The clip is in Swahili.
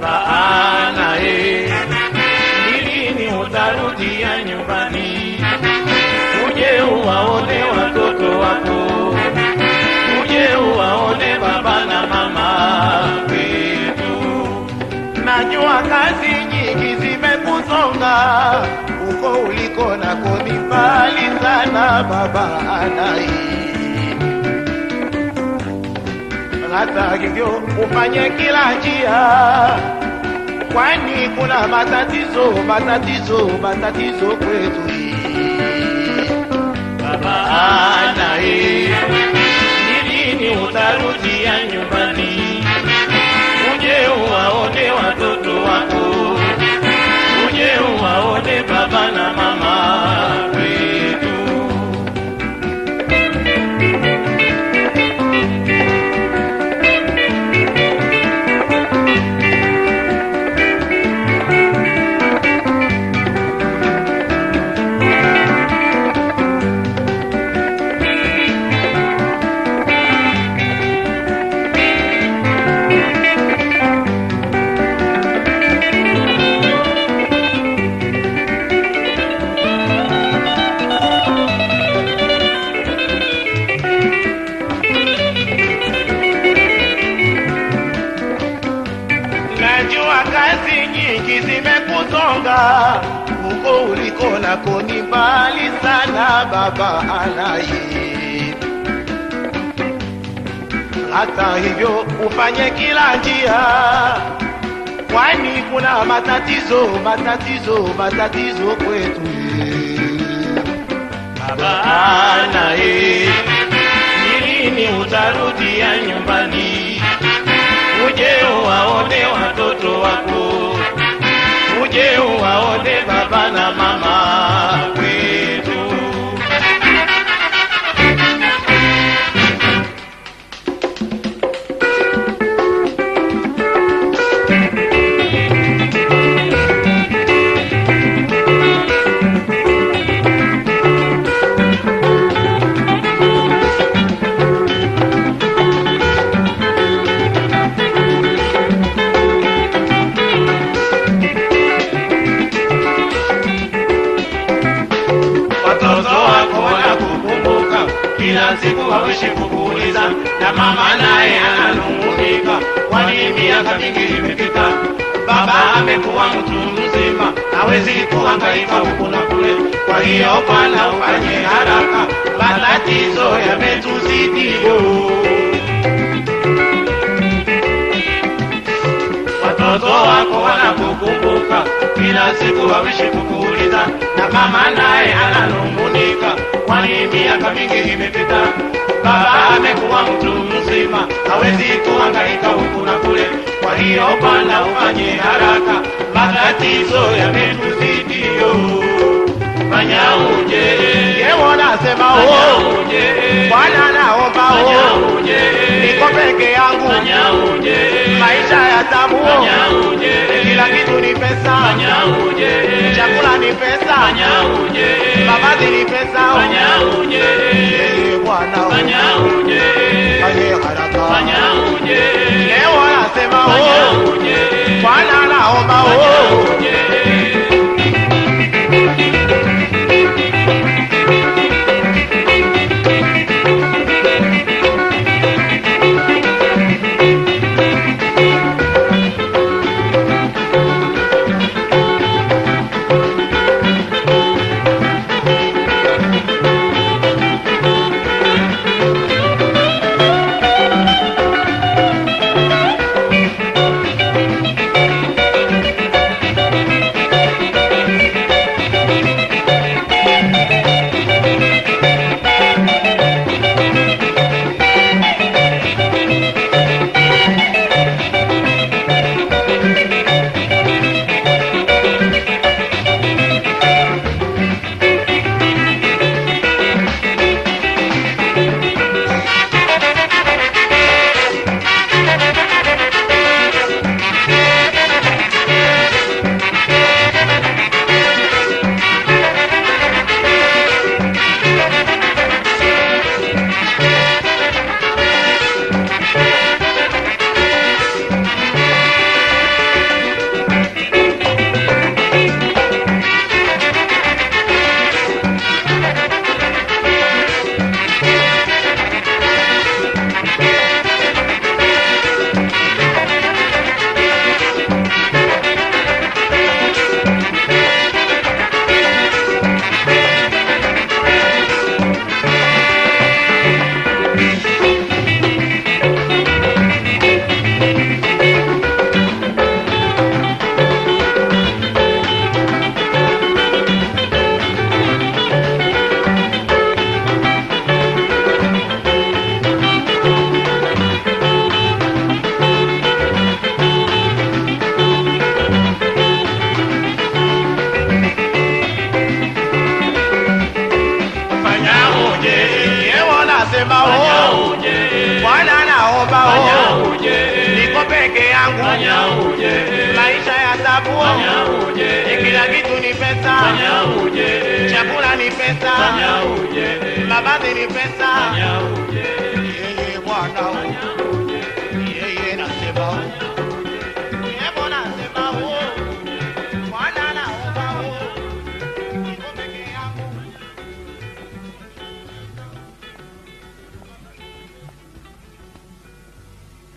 baba anaye, eh. ni lini utarudia nyumbani? Uje uwaone watoto wako, uje uwaone baba na mama wetu? Najua kazi nyingi zimekusonga uko uliko, nako ni mbali sana, baba anaye eh. Hata hivyo ufanye kila njia, kwani kuna matatizo, matatizo, matatizo kwetu. Baba anai, Najua kazi nyingi zimekusonga huko uliko nako ni mbali sana, baba alai. Hata hivyo ufanye kila njia, kwani kuna matatizo, matatizo, matatizo kwetu baba alai. Ni lini utarudia nyumbani? Wako, uje uwaone baba na mama kila siku, wawishi kukuuliza, na mama naye ananung'unika, kwani miaka mingi imepita, baba amekuwa mtu mzima, hawezi kuhangaika huku na kule. Kwa hiyo bwana, ufanye haraka, matatizo yametuzidio. watoto wako wanakukumbuka kila siku, wawishi kukuuliza, na mama naye ananung'unika, kwani miaka mingi imepita, baba amekuwa mtu mzima, hawezi kuhangaika huku na kule. Kwa hiyo bwana, ufanye haraka, matatizo yametuzidio. Fanya uje, yewo nasema Fanya oh, uje, Bwana naomba fanya oh, uje, niko peke yangu, fanya uje, maisha ya oh. uje, kila kitu ni pesa, chakula ni pesa, mavazi ni pesa. Bwana fanye haraka, leo nasema fanya oh, Bwana naomba oh, pesa, chakula ni pesa, mavazi ni pesa,